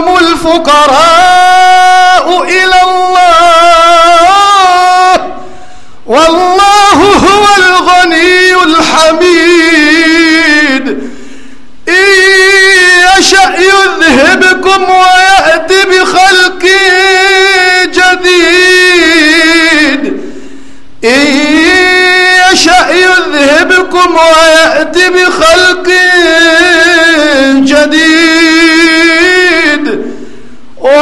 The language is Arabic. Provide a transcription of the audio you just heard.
أنتم الفقراء إلى الله. والله هو الغني الحميد. إن يشأ يذهبكم ويأتي بخلق جديد. إن يشأ يذهبكم ويأتي بخلق جديد